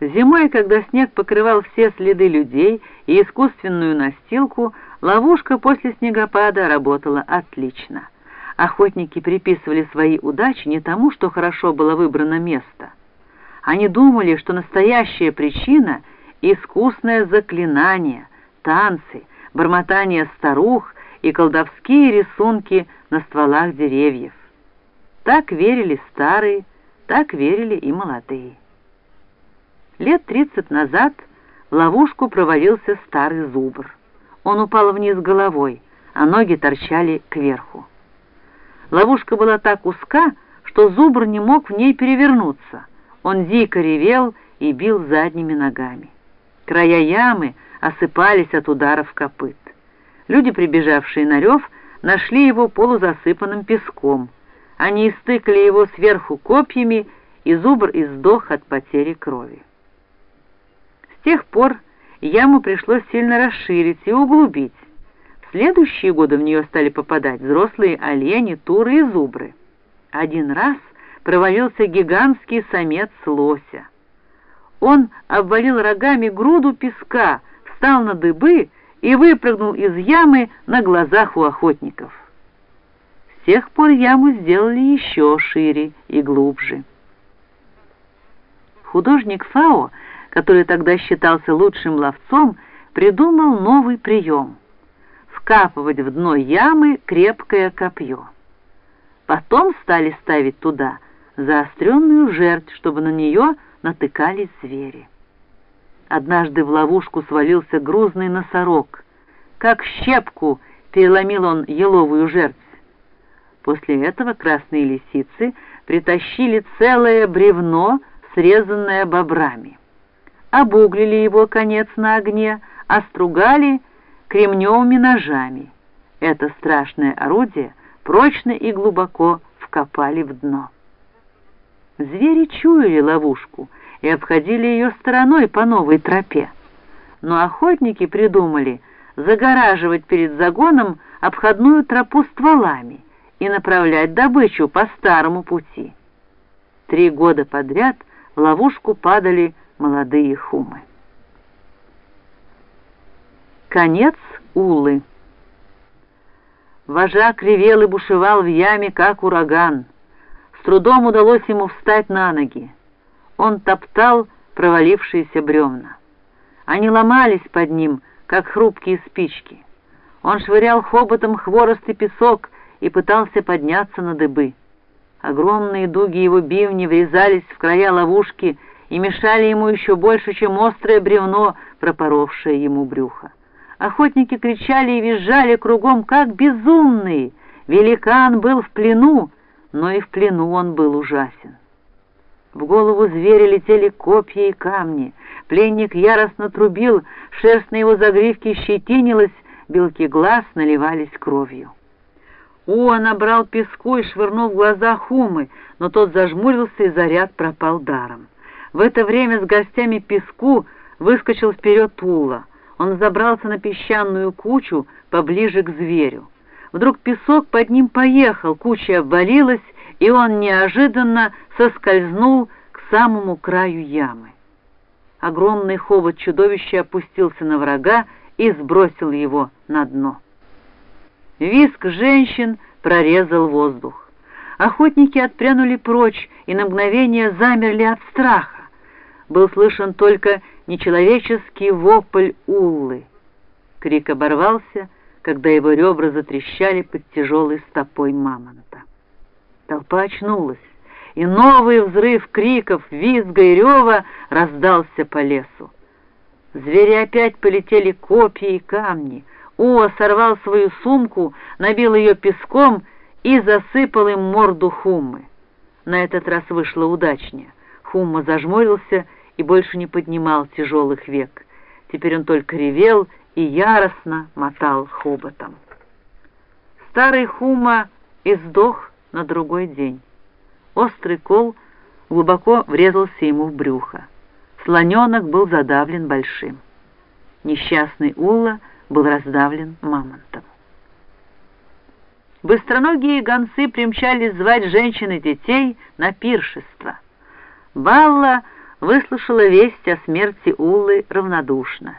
Зимой, когда снег покрывал все следы людей и искусственную настилку, ловушка после снегопада работала отлично. Охотники приписывали свои удачи не тому, что хорошо было выбрано место. Они думали, что настоящая причина — искусное заклинание, танцы, бормотание старух и колдовские рисунки на стволах деревьев. Так верили старые, так верили и молодые. Лет тридцать назад в ловушку провалился старый зубр. Он упал вниз головой, а ноги торчали кверху. Ловушка была так узка, что зубр не мог в ней перевернуться. Он дико ревел и бил задними ногами. Края ямы осыпались от ударов копыт. Люди, прибежавшие на рев, нашли его полузасыпанным песком. Они истыкали его сверху копьями, и зубр издох от потери крови. С тех пор яму пришлось сильно расширить и углубить. В следующие годы в нее стали попадать взрослые олени, туры и зубры. Один раз провалился гигантский самец лося. Он обвалил рогами груду песка, встал на дыбы и выпрыгнул из ямы на глазах у охотников. С тех пор яму сделали еще шире и глубже. Художник Фао который тогда считался лучшим ловцом, придумал новый прием — вкапывать в дно ямы крепкое копье. Потом стали ставить туда заостренную жертв, чтобы на нее натыкались звери. Однажды в ловушку свалился грузный носорог. Как щепку переломил он еловую жертву. После этого красные лисицы притащили целое бревно, срезанное бобрами обуглили его конец на огне, остругали кремневыми ножами. Это страшное орудие прочно и глубоко вкопали в дно. Звери чуяли ловушку и обходили ее стороной по новой тропе. Но охотники придумали загораживать перед загоном обходную тропу стволами и направлять добычу по старому пути. Три года подряд в ловушку падали молодые хумы. Конец Улы. Вожак ревел и бушевал в яме, как ураган. С трудом удалось ему встать на ноги. Он топтал провалившиеся бревна. Они ломались под ним, как хрупкие спички. Он швырял хоботом хворост и песок и пытался подняться на дыбы. Огромные дуги его бивни врезались в края ловушки и мешали ему еще больше, чем острое бревно, пропоровшее ему брюхо. Охотники кричали и визжали кругом, как безумные. Великан был в плену, но и в плену он был ужасен. В голову зверя летели копья и камни. Пленник яростно трубил, шерсть на его загривке щетинилась, белки глаз наливались кровью. Уа набрал песку и швырнул в глаза Хумы, но тот зажмурился, и заряд пропал даром. В это время с гостями песку выскочил вперед Тула. Он забрался на песчаную кучу поближе к зверю. Вдруг песок под ним поехал, куча обвалилась, и он неожиданно соскользнул к самому краю ямы. Огромный хобот чудовища опустился на врага и сбросил его на дно. Виск женщин прорезал воздух. Охотники отпрянули прочь и на мгновение замерли от страха был слышен только нечеловеческий вопль Уллы. Крик оборвался, когда его ребра затрещали под тяжелой стопой мамонта. Толпа очнулась, и новый взрыв криков, визга и рева раздался по лесу. Звери опять полетели копья и камни. Уа сорвал свою сумку, набил ее песком и засыпал им морду Хуммы. На этот раз вышло удачнее. Хумма зажмурился и больше не поднимал тяжелых век. Теперь он только ревел и яростно мотал хоботом. Старый Хума издох на другой день. Острый кол глубоко врезался ему в брюхо. Слоненок был задавлен большим. Несчастный Ула был раздавлен мамонтом. Быстроногие гонцы примчались звать женщин и детей на пиршество. Балла выслушала весть о смерти Уллы равнодушно.